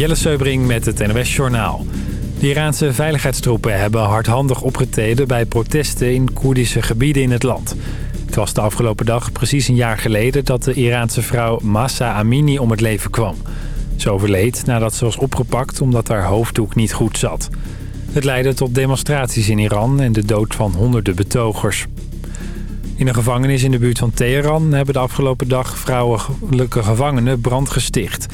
Jelle Seubring met het NOS Journaal. De Iraanse veiligheidstroepen hebben hardhandig opgetreden bij protesten in Koerdische gebieden in het land. Het was de afgelopen dag precies een jaar geleden dat de Iraanse vrouw Massa Amini om het leven kwam. Ze overleed nadat ze was opgepakt omdat haar hoofddoek niet goed zat. Het leidde tot demonstraties in Iran en de dood van honderden betogers. In een gevangenis in de buurt van Teheran hebben de afgelopen dag vrouwelijke gevangenen brand gesticht.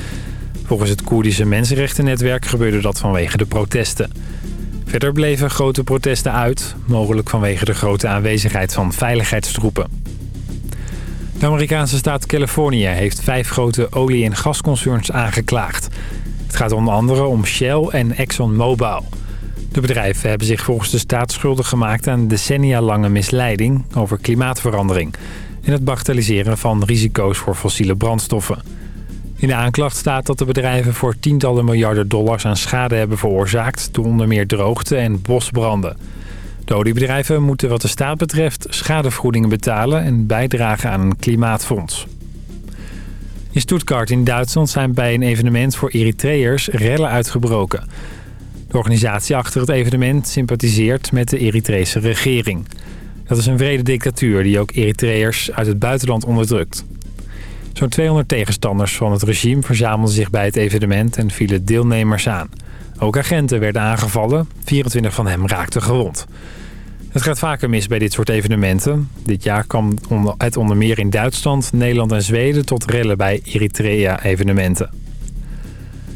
Volgens het Koerdische Mensenrechtennetwerk gebeurde dat vanwege de protesten. Verder bleven grote protesten uit, mogelijk vanwege de grote aanwezigheid van veiligheidstroepen. De Amerikaanse staat Californië heeft vijf grote olie- en gasconcerns aangeklaagd. Het gaat onder andere om Shell en ExxonMobil. De bedrijven hebben zich volgens de staat schuldig gemaakt aan decennia lange misleiding over klimaatverandering... en het bagatelliseren van risico's voor fossiele brandstoffen. In de aanklacht staat dat de bedrijven voor tientallen miljarden dollars aan schade hebben veroorzaakt... door onder meer droogte en bosbranden. De oliebedrijven moeten wat de staat betreft schadevergoedingen betalen... en bijdragen aan een klimaatfonds. In Stuttgart in Duitsland zijn bij een evenement voor Eritreërs rellen uitgebroken. De organisatie achter het evenement sympathiseert met de Eritrese regering. Dat is een vrede dictatuur die ook Eritreërs uit het buitenland onderdrukt. Zo'n 200 tegenstanders van het regime verzamelden zich bij het evenement en vielen deelnemers aan. Ook agenten werden aangevallen, 24 van hem raakten gewond. Het gaat vaker mis bij dit soort evenementen. Dit jaar kwam het onder meer in Duitsland, Nederland en Zweden tot rellen bij Eritrea-evenementen.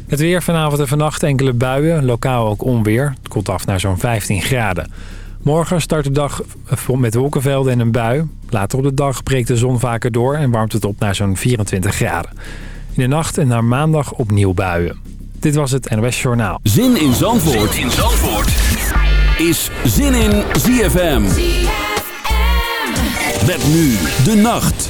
Het weer vanavond en vannacht enkele buien, lokaal ook onweer. Het koelt af naar zo'n 15 graden. Morgen start de dag met wolkenvelden en een bui. Later op de dag breekt de zon vaker door en warmt het op naar zo'n 24 graden. In de nacht en naar maandag opnieuw buien. Dit was het NOS Journaal. Zin in Zandvoort, zin in Zandvoort. is Zin in ZFM. ZFM. Met nu de nacht.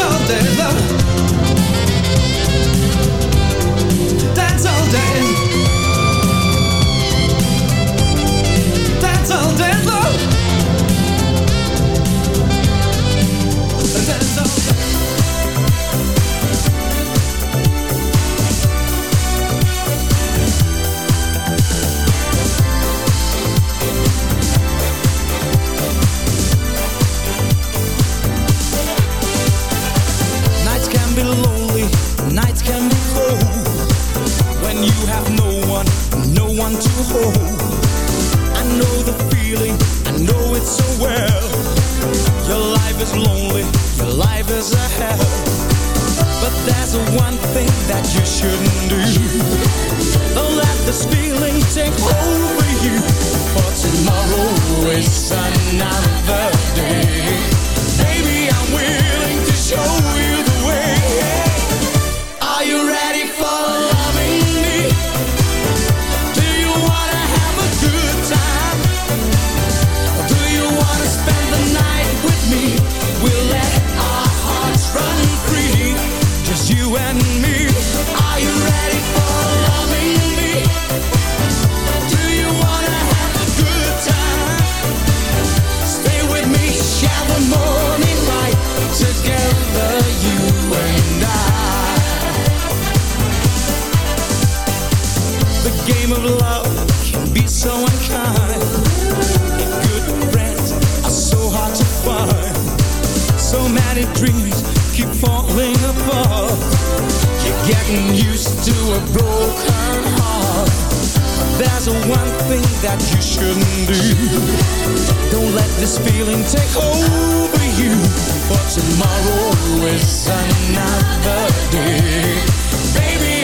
all day long this feeling take over you but tomorrow is another day. Baby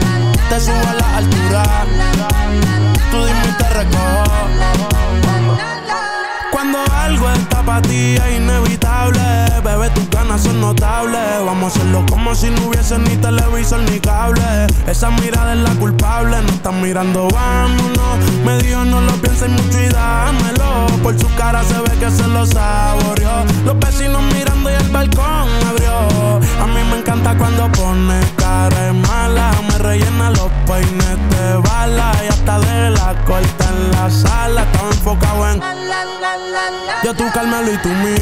subo a la altura. Tú dime y te. Cuando algo está para ti es inevitable, bebé, tus ganas son notables. Vamos a hacerlo como si no hubiese ni televisor ni cable. Esa mirada es la culpable, no están mirando, vámonos. Me dijo no lo pienses mucho y dámelo. Por su cara se ve que se lo saboreó. Carmelo y tú mí.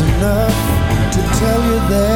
enough to tell you that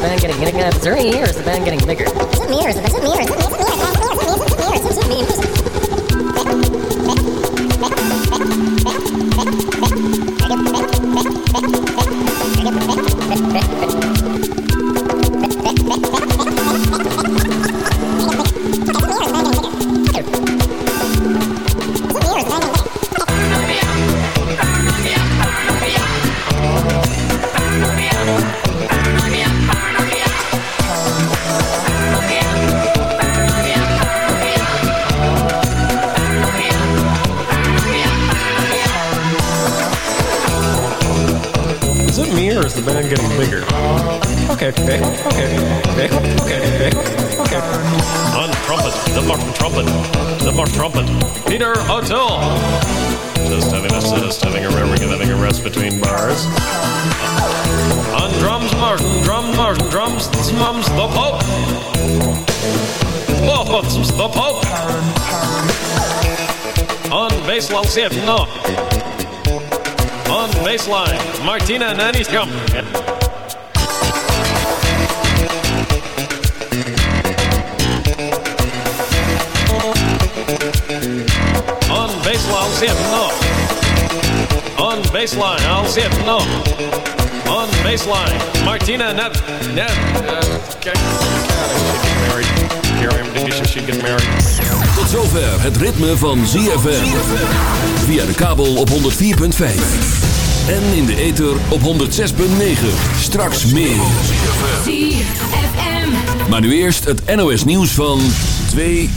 the band getting getting uh, is there any ear? Is the band getting bigger? Is it me or is it, is it me or is it me? Is it me or is it me? Is it me or is it me? Is it me? Is it me? Is it me? Is it me? Peter O'Toole. Just having a sit, just having a having a rest between bars. On drums, Martin, drum, Martin, drums, mums, the Pope. Oh, the Pope. On bass, it, no. On baseline, Martina Nanny's come. Baseline, I'll see it, no. On baseline, Martina Net. Net. Uh, I should get married. Tot zover het ritme van ZFM. Via de kabel op 104.5. En in de ether op 106.9. Straks meer. ZFM. Maar nu eerst het NOS nieuws van 2